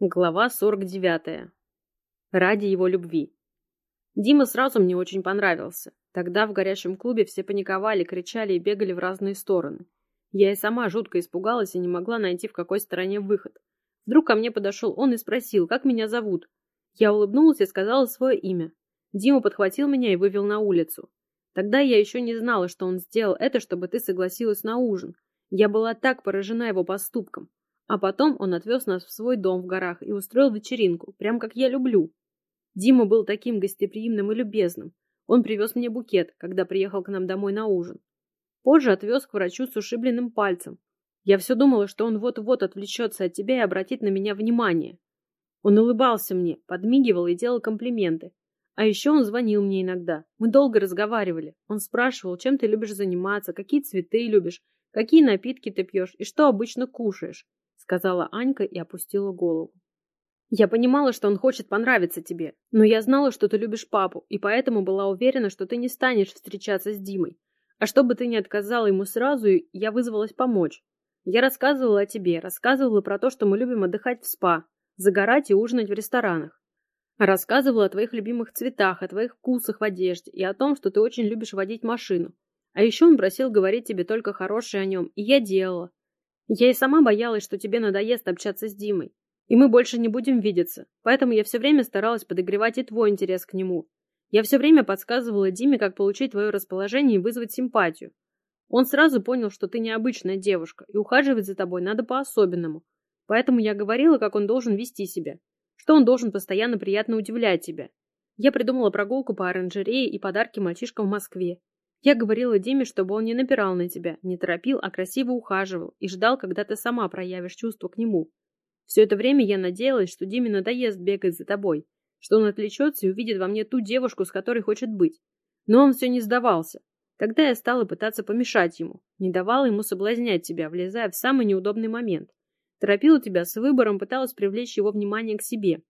Глава 49. Ради его любви. Дима сразу мне очень понравился. Тогда в горящем клубе все паниковали, кричали и бегали в разные стороны. Я и сама жутко испугалась и не могла найти в какой стороне выход. Вдруг ко мне подошел он и спросил, как меня зовут. Я улыбнулась и сказала свое имя. Дима подхватил меня и вывел на улицу. Тогда я еще не знала, что он сделал это, чтобы ты согласилась на ужин. Я была так поражена его поступком. А потом он отвез нас в свой дом в горах и устроил вечеринку, прям как я люблю. Дима был таким гостеприимным и любезным. Он привез мне букет, когда приехал к нам домой на ужин. Позже отвез к врачу с ушибленным пальцем. Я все думала, что он вот-вот отвлечется от тебя и обратит на меня внимание. Он улыбался мне, подмигивал и делал комплименты. А еще он звонил мне иногда. Мы долго разговаривали. Он спрашивал, чем ты любишь заниматься, какие цветы любишь, какие напитки ты пьешь и что обычно кушаешь сказала Анька и опустила голову. Я понимала, что он хочет понравиться тебе, но я знала, что ты любишь папу, и поэтому была уверена, что ты не станешь встречаться с Димой. А чтобы ты не отказала ему сразу, я вызвалась помочь. Я рассказывала о тебе, рассказывала про то, что мы любим отдыхать в спа, загорать и ужинать в ресторанах. Рассказывала о твоих любимых цветах, о твоих вкусах в одежде и о том, что ты очень любишь водить машину. А еще он просил говорить тебе только хорошее о нем, и я делала. Я и сама боялась, что тебе надоест общаться с Димой, и мы больше не будем видеться, поэтому я все время старалась подогревать и твой интерес к нему. Я все время подсказывала Диме, как получить твое расположение и вызвать симпатию. Он сразу понял, что ты необычная девушка, и ухаживать за тобой надо по-особенному. Поэтому я говорила, как он должен вести себя, что он должен постоянно приятно удивлять тебя. Я придумала прогулку по оранжерее и подарки мальчишкам в Москве, я говорила Диме, чтобы он не напирал на тебя, не торопил, а красиво ухаживал и ждал, когда ты сама проявишь чувство к нему. Все это время я надеялась, что Диме надоест бегать за тобой, что он отвлечется и увидит во мне ту девушку, с которой хочет быть. Но он все не сдавался. Тогда я стала пытаться помешать ему, не давала ему соблазнять тебя, влезая в самый неудобный момент. Торопила тебя с выбором, пыталась привлечь его внимание к себе.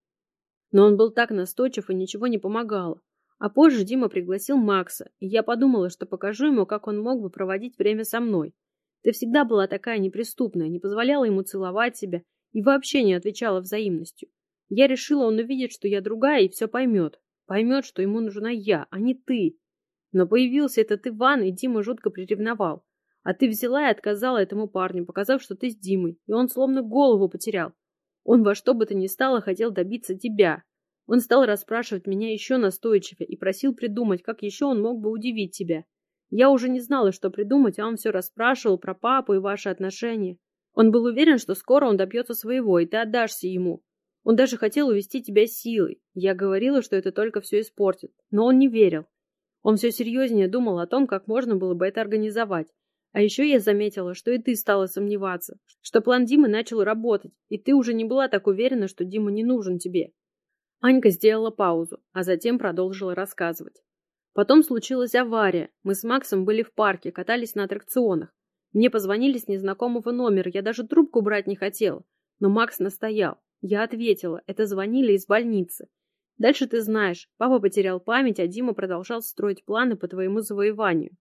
Но он был так настойчив и ничего не помогало. А позже Дима пригласил Макса, и я подумала, что покажу ему, как он мог бы проводить время со мной. Ты всегда была такая неприступная, не позволяла ему целовать себя и вообще не отвечала взаимностью. Я решила, он увидит, что я другая, и все поймет. Поймет, что ему нужна я, а не ты. Но появился этот Иван, и Дима жутко приревновал. А ты взяла и отказала этому парню, показав, что ты с Димой, и он словно голову потерял. Он во что бы то ни стало хотел добиться тебя, он стал расспрашивать меня еще настойчивее и просил придумать, как еще он мог бы удивить тебя. Я уже не знала, что придумать, а он все расспрашивал про папу и ваши отношения. Он был уверен, что скоро он добьется своего, и ты отдашься ему. Он даже хотел увести тебя силой. Я говорила, что это только все испортит, но он не верил. Он все серьезнее думал о том, как можно было бы это организовать. А еще я заметила, что и ты стала сомневаться, что план Димы начал работать, и ты уже не была так уверена, что Дима не нужен тебе. Анька сделала паузу, а затем продолжила рассказывать. Потом случилась авария. Мы с Максом были в парке, катались на аттракционах. Мне позвонили с незнакомого номера, я даже трубку брать не хотела. Но Макс настоял. Я ответила, это звонили из больницы. Дальше ты знаешь, папа потерял память, а Дима продолжал строить планы по твоему завоеванию.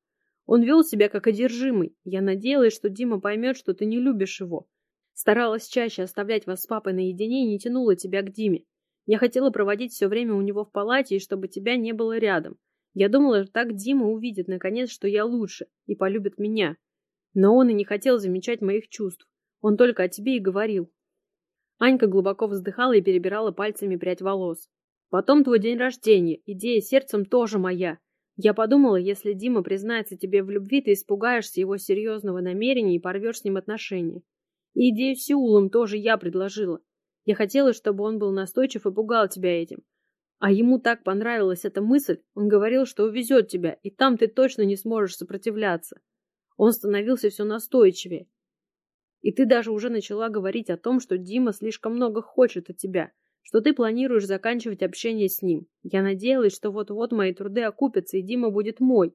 Он вел себя как одержимый. Я надеялась, что Дима поймет, что ты не любишь его. Старалась чаще оставлять вас с папой наедине и не тянула тебя к Диме. Я хотела проводить все время у него в палате, и чтобы тебя не было рядом. Я думала, что так Дима увидит, наконец, что я лучше, и полюбит меня. Но он и не хотел замечать моих чувств. Он только о тебе и говорил. Анька глубоко вздыхала и перебирала пальцами прядь волос. Потом твой день рождения. Идея сердцем тоже моя. Я подумала, если Дима признается тебе в любви, ты испугаешься его серьезного намерения и порвешь с ним отношения. И идею с Сеулом тоже я предложила. Я хотела, чтобы он был настойчив и пугал тебя этим. А ему так понравилась эта мысль, он говорил, что увезет тебя, и там ты точно не сможешь сопротивляться. Он становился все настойчивее. И ты даже уже начала говорить о том, что Дима слишком много хочет от тебя, что ты планируешь заканчивать общение с ним. Я надеялась, что вот-вот мои труды окупятся, и Дима будет мой.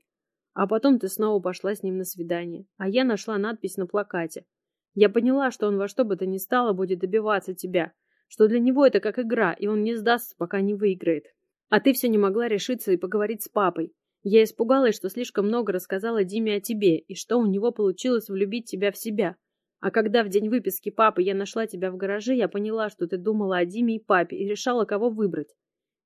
А потом ты снова пошла с ним на свидание, а я нашла надпись на плакате. Я поняла, что он во что бы то ни стало будет добиваться тебя, что для него это как игра, и он не сдастся, пока не выиграет. А ты все не могла решиться и поговорить с папой. Я испугалась, что слишком много рассказала Диме о тебе, и что у него получилось влюбить тебя в себя. А когда в день выписки папы я нашла тебя в гараже, я поняла, что ты думала о Диме и папе и решала, кого выбрать.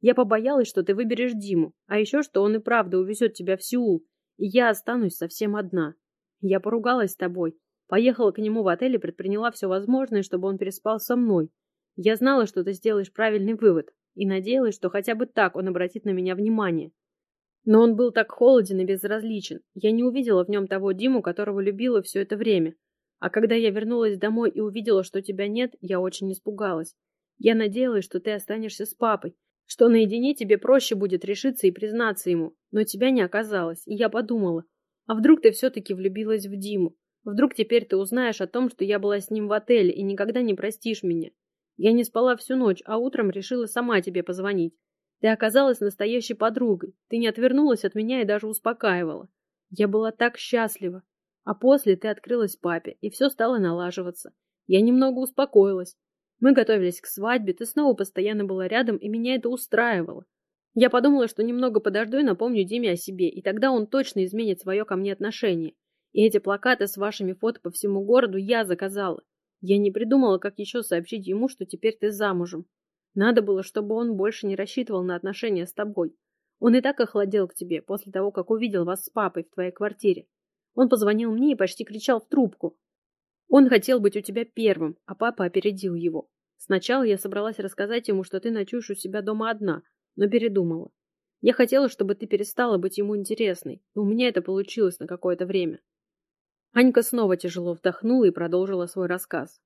Я побоялась, что ты выберешь Диму, а еще что он и правда увезет тебя в Сеул, и я останусь совсем одна. Я поругалась с тобой, поехала к нему в отель и предприняла все возможное, чтобы он переспал со мной. Я знала, что ты сделаешь правильный вывод, и надеялась, что хотя бы так он обратит на меня внимание. Но он был так холоден и безразличен. Я не увидела в нем того Диму, которого любила все это время. А когда я вернулась домой и увидела, что тебя нет, я очень испугалась. Я надеялась, что ты останешься с папой, что наедине тебе проще будет решиться и признаться ему, но тебя не оказалось, и я подумала, а вдруг ты все-таки влюбилась в Диму? Вдруг теперь ты узнаешь о том, что я была с ним в отеле и никогда не простишь меня? Я не спала всю ночь, а утром решила сама тебе позвонить. Ты оказалась настоящей подругой, ты не отвернулась от меня и даже успокаивала. Я была так счастлива. А после ты открылась папе, и все стало налаживаться. Я немного успокоилась, мы готовились к свадьбе, ты снова постоянно была рядом, и меня это устраивало. Я подумала, что немного подожду и напомню Диме о себе, и тогда он точно изменит свое ко мне отношение. И эти плакаты с вашими фото по всему городу я заказала. Я не придумала, как еще сообщить ему, что теперь ты замужем. Надо было, чтобы он больше не рассчитывал на отношения с тобой. Он и так охладел к тебе после того, как увидел вас с папой в твоей квартире. Он позвонил мне и почти кричал в трубку. Он хотел быть у тебя первым, а папа опередил его. Сначала я собралась рассказать ему, что ты ночуешь у себя дома одна, но передумала. Я хотела, чтобы ты перестала быть ему интересной, и у меня это получилось на какое-то время. Анька снова тяжело вдохнула и продолжила свой рассказ.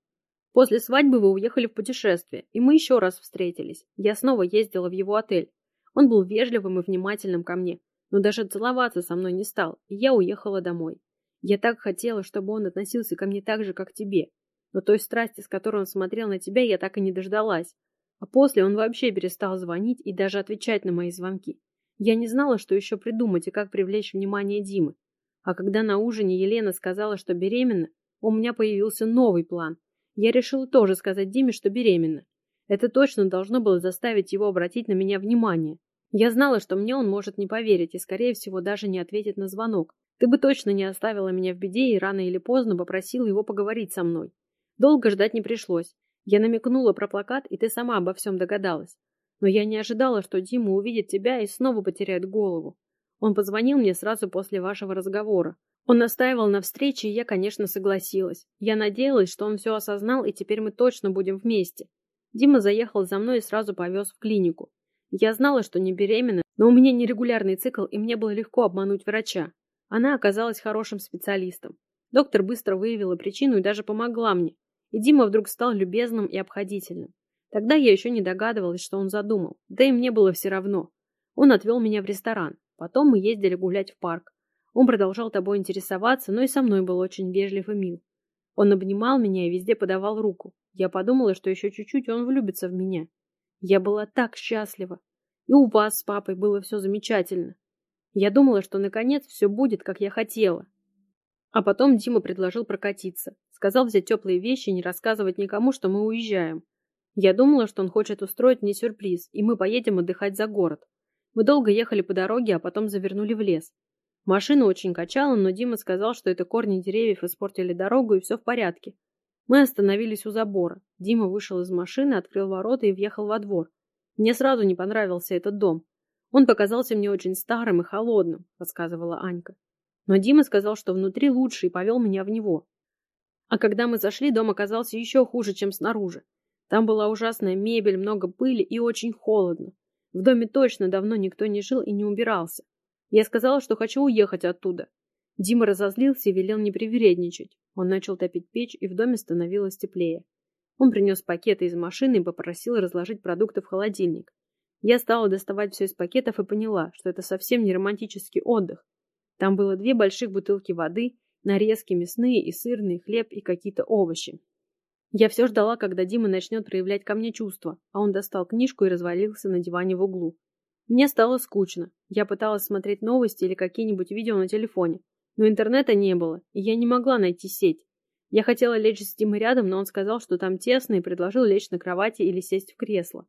После свадьбы вы уехали в путешествие, и мы еще раз встретились. Я снова ездила в его отель. Он был вежливым и внимательным ко мне, но даже целоваться со мной не стал, и я уехала домой. Я так хотела, чтобы он относился ко мне так же, как тебе. Но той страсти, с которой он смотрел на тебя, я так и не дождалась. А после он вообще перестал звонить и даже отвечать на мои звонки. Я не знала, что еще придумать и как привлечь внимание Димы. А когда на ужине Елена сказала, что беременна, у меня появился новый план. Я решила тоже сказать Диме, что беременна. Это точно должно было заставить его обратить на меня внимание. Я знала, что мне он может не поверить и, скорее всего, даже не ответит на звонок. Ты бы точно не оставила меня в беде и рано или поздно попросила его поговорить со мной. Долго ждать не пришлось. Я намекнула про плакат, и ты сама обо всем догадалась. Но я не ожидала, что Дима увидит тебя и снова потеряет голову. Он позвонил мне сразу после вашего разговора. Он настаивал на встрече, и я, конечно, согласилась. Я надеялась, что он все осознал, и теперь мы точно будем вместе. Дима заехал за мной и сразу повез в клинику. Я знала, что не беременна, но у меня нерегулярный цикл, и мне было легко обмануть врача. Она оказалась хорошим специалистом. Доктор быстро выявила причину и даже помогла мне. И Дима вдруг стал любезным и обходительным. Тогда я еще не догадывалась, что он задумал. Да и мне было все равно. Он отвел меня в ресторан. Потом мы ездили гулять в парк. Он продолжал тобой интересоваться, но и со мной был очень вежлив и мил. Он обнимал меня и везде подавал руку. Я подумала, что еще чуть-чуть он влюбится в меня. Я была так счастлива. И у вас с папой было все замечательно. Я думала, что наконец все будет, как я хотела. А потом Дима предложил прокатиться. Сказал взять теплые вещи и не рассказывать никому, что мы уезжаем. Я думала, что он хочет устроить мне сюрприз, и мы поедем отдыхать за город. Мы долго ехали по дороге, а потом завернули в лес. Машина очень качала, но Дима сказал, что это корни деревьев испортили дорогу, и все в порядке. Мы остановились у забора. Дима вышел из машины, открыл ворота и въехал во двор. Мне сразу не понравился этот дом. Он показался мне очень старым и холодным, рассказывала Анька. Но Дима сказал, что внутри лучше и повел меня в него. А когда мы зашли, дом оказался еще хуже, чем снаружи. Там была ужасная мебель, много пыли и очень холодно. В доме точно давно никто не жил и не убирался. Я сказала, что хочу уехать оттуда. Дима разозлился и велел не привередничать. Он начал топить печь, и в доме становилось теплее. Он принес пакеты из машины и попросил разложить продукты в холодильник. Я стала доставать все из пакетов и поняла, что это совсем не романтический отдых. Там было две больших бутылки воды, нарезки мясные и сырные, хлеб и какие-то овощи. Я все ждала, когда Дима начнет проявлять ко мне чувства, а он достал книжку и развалился на диване в углу. Мне стало скучно. Я пыталась смотреть новости или какие-нибудь видео на телефоне, но интернета не было, и я не могла найти сеть. Я хотела лечь с Димой рядом, но он сказал, что там тесно, и предложил лечь на кровати или сесть в кресло.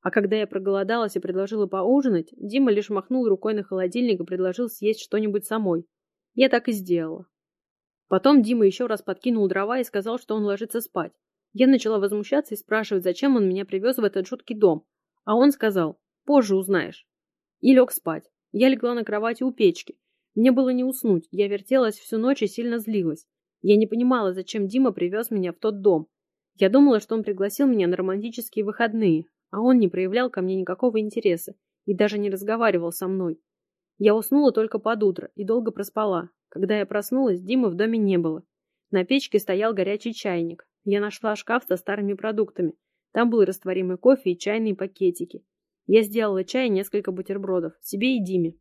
А когда я проголодалась и предложила поужинать, Дима лишь махнул рукой на холодильник и предложил съесть что-нибудь самой. Я так и сделала. Потом Дима еще раз подкинул дрова и сказал, что он ложится спать. Я начала возмущаться и спрашивать, зачем он меня привез в этот жуткий дом. А он сказал, позже узнаешь. И лег спать. Я легла на кровати у печки. Мне было не уснуть, я вертелась всю ночь и сильно злилась. Я не понимала, зачем Дима привез меня в тот дом. Я думала, что он пригласил меня на романтические выходные, а он не проявлял ко мне никакого интереса и даже не разговаривал со мной. Я уснула только под утро и долго проспала. Когда я проснулась, Димы в доме не было. На печке стоял горячий чайник. Я нашла шкаф со старыми продуктами. Там был растворимый кофе и чайные пакетики. Я сделала чай и несколько бутербродов. Себе и Диме.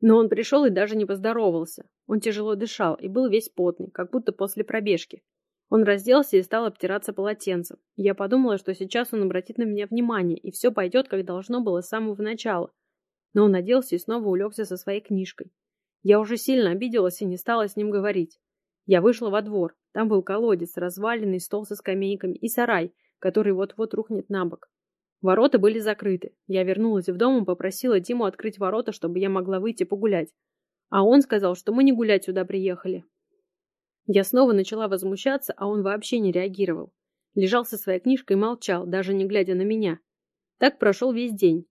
Но он пришел и даже не поздоровался. Он тяжело дышал и был весь потный, как будто после пробежки. Он разделся и стал обтираться полотенцем. Я подумала, что сейчас он обратит на меня внимание, и все пойдет, как должно было с самого начала. Но он оделся и снова улегся со своей книжкой. Я уже сильно обиделась и не стала с ним говорить. Я вышла во двор. Там был колодец, разваленный стол со скамейками и сарай, который вот-вот рухнет на бок. Ворота были закрыты. Я вернулась в дом и попросила Диму открыть ворота, чтобы я могла выйти погулять. А он сказал, что мы не гулять сюда приехали. Я снова начала возмущаться, а он вообще не реагировал. Лежал со своей книжкой и молчал, даже не глядя на меня. Так прошел весь день.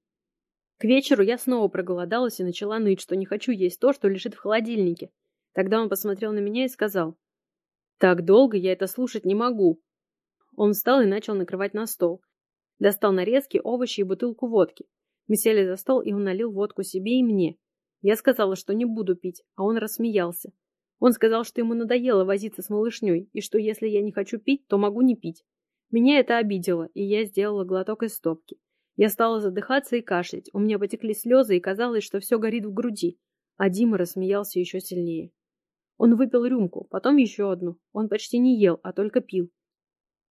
К вечеру я снова проголодалась и начала ныть, что не хочу есть то, что лежит в холодильнике. Тогда он посмотрел на меня и сказал, «Так долго я это слушать не могу». Он встал и начал накрывать на стол. Достал нарезки, овощи и бутылку водки. Мы сели за стол, и он налил водку себе и мне. Я сказала, что не буду пить, а он рассмеялся. Он сказал, что ему надоело возиться с малышней, и что если я не хочу пить, то могу не пить. Меня это обидело, и я сделала глоток из стопки. Я стала задыхаться и кашлять, у меня потекли слезы, и казалось, что все горит в груди. А Дима рассмеялся еще сильнее. Он выпил рюмку, потом еще одну. Он почти не ел, а только пил.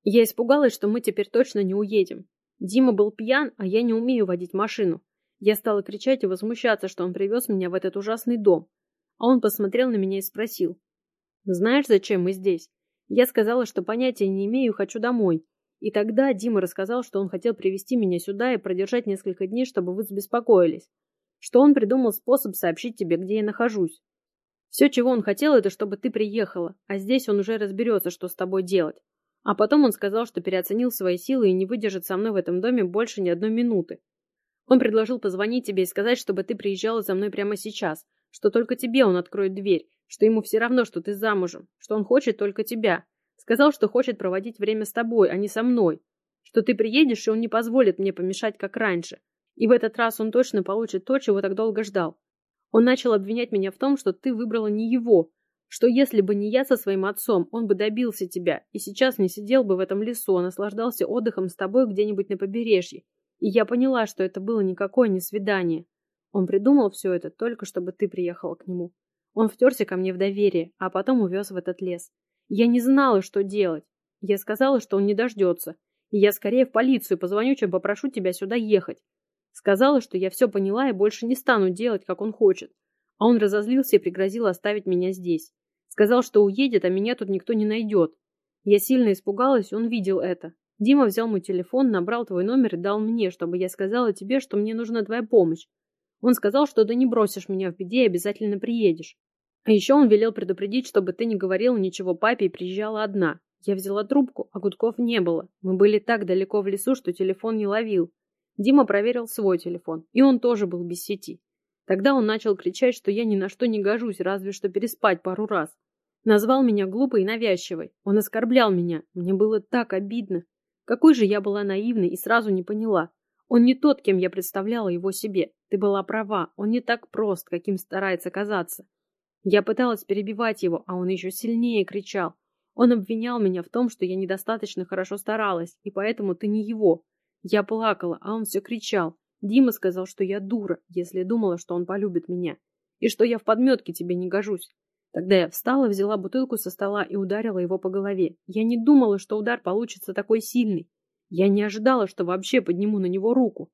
Я испугалась, что мы теперь точно не уедем. Дима был пьян, а я не умею водить машину. Я стала кричать и возмущаться, что он привез меня в этот ужасный дом. А он посмотрел на меня и спросил. «Знаешь, зачем мы здесь?» Я сказала, что понятия не имею и хочу домой. И тогда Дима рассказал, что он хотел привести меня сюда и продержать несколько дней, чтобы вы беспокоились. Что он придумал способ сообщить тебе, где я нахожусь. Все, чего он хотел, это чтобы ты приехала, а здесь он уже разберется, что с тобой делать. А потом он сказал, что переоценил свои силы и не выдержит со мной в этом доме больше ни одной минуты. Он предложил позвонить тебе и сказать, чтобы ты приезжала за мной прямо сейчас, что только тебе он откроет дверь, что ему все равно, что ты замужем, что он хочет только тебя. Сказал, что хочет проводить время с тобой, а не со мной. Что ты приедешь, и он не позволит мне помешать, как раньше. И в этот раз он точно получит то, чего так долго ждал. Он начал обвинять меня в том, что ты выбрала не его, что если бы не я со своим отцом, он бы добился тебя, и сейчас не сидел бы в этом лесу, а наслаждался отдыхом с тобой где-нибудь на побережье. И я поняла, что это было никакое не свидание. Он придумал все это только, чтобы ты приехала к нему. Он втерся ко мне в доверие, а потом увез в этот лес. Я не знала, что делать. Я сказала, что он не дождется. И я скорее в полицию позвоню, чем попрошу тебя сюда ехать. Сказала, что я все поняла и больше не стану делать, как он хочет. А он разозлился и пригрозил оставить меня здесь. Сказал, что уедет, а меня тут никто не найдет. Я сильно испугалась, он видел это. Дима взял мой телефон, набрал твой номер и дал мне, чтобы я сказала тебе, что мне нужна твоя помощь. Он сказал, что ты не бросишь меня в беде и обязательно приедешь. А еще он велел предупредить, чтобы ты не говорила ничего папе и приезжала одна. Я взяла трубку, а гудков не было. Мы были так далеко в лесу, что телефон не ловил. Дима проверил свой телефон, и он тоже был без сети. Тогда он начал кричать, что я ни на что не гожусь, разве что переспать пару раз. Назвал меня глупой и навязчивой. Он оскорблял меня. Мне было так обидно. Какой же я была наивной и сразу не поняла. Он не тот, кем я представляла его себе. Ты была права. Он не так прост, каким старается казаться. Я пыталась перебивать его, а он еще сильнее кричал. Он обвинял меня в том, что я недостаточно хорошо старалась, и поэтому ты не его. Я плакала, а он все кричал. Дима сказал, что я дура, если думала, что он полюбит меня, и что я в подметке тебе не гожусь. Тогда я встала, взяла бутылку со стола и ударила его по голове. Я не думала, что удар получится такой сильный. Я не ожидала, что вообще подниму на него руку.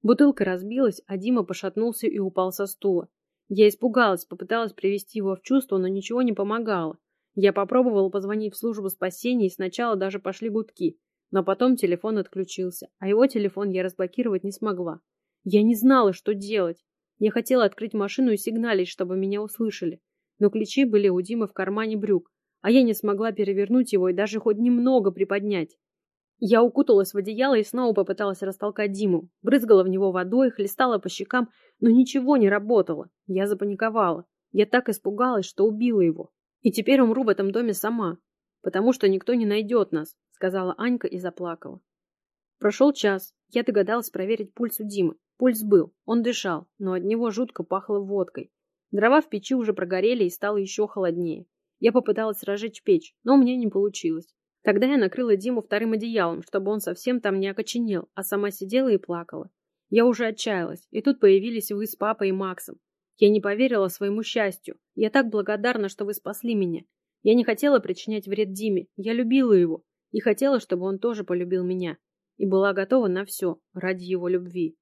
Бутылка разбилась, а Дима пошатнулся и упал со стула. Я испугалась, попыталась привести его в чувство, но ничего не помогало. Я попробовала позвонить в службу спасения, и сначала даже пошли гудки. Но потом телефон отключился, а его телефон я разблокировать не смогла. Я не знала, что делать. Я хотела открыть машину и сигналить, чтобы меня услышали. но ключи были у Димы в кармане брюк, а я не смогла перевернуть его и даже хоть немного приподнять. Я укуталась в одеяло и снова попыталась растолкать Диму, брызгала в него водой, хлестала по щекам, но ничего не работало. Я запаниковала. Я так испугалась, что убила его. И теперь умру в этом доме сама, потому что никто не найдет нас, сказала Анька и заплакала. Прошел час. Я догадалась проверить пульс у Димы. Пульс был, он дышал, но от него жутко пахло водкой. Дрова в печи уже прогорели и стало еще холоднее. Я попыталась разжечь печь, но у меня не получилось. Тогда я накрыла Диму вторым одеялом, чтобы он совсем там не окоченел, а сама сидела и плакала. Я уже отчаялась, и тут появились вы с папой и Максом. Я не поверила своему счастью. Я так благодарна, что вы спасли меня. Я не хотела причинять вред Диме, я любила его и хотела, чтобы он тоже полюбил меня. И была готова на все ради его любви.